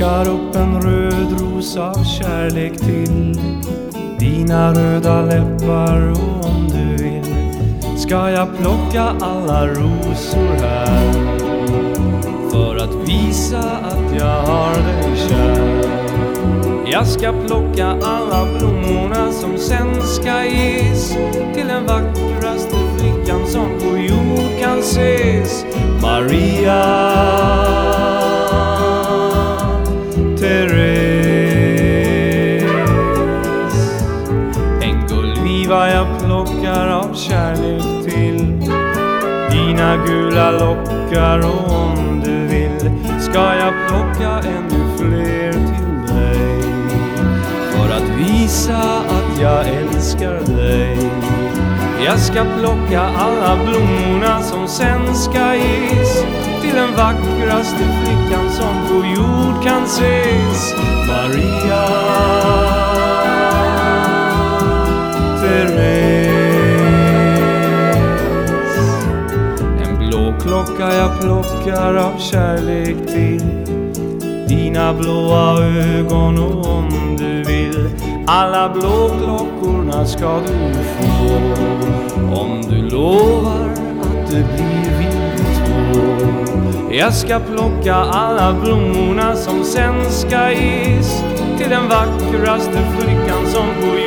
plockar upp en röd ros av kärlek till dina röda läppar och om du vill ska jag plocka alla rosor här för att visa att jag har dig kär. Jag ska plocka alla blommorna som sen ska ges till den vackraste flickan som på jord kan ses. Maria vad jag plockar av kärlek till dina gula lockar och om du vill ska jag plocka ännu fler till dig för att visa att jag älskar dig. Jag ska plocka alla blommorna som sen ska ges till den vackraste flickan som på jord kan ses. Maria Therese En blå klocka jag plockar av kärlek till. Dina blåa ögon och om du vill. Alla blåklockorna ska du få. Om du lovar att det blir vi två. Jag ska plocka alla blommorna som sen ska ges till den vackraste flickan som på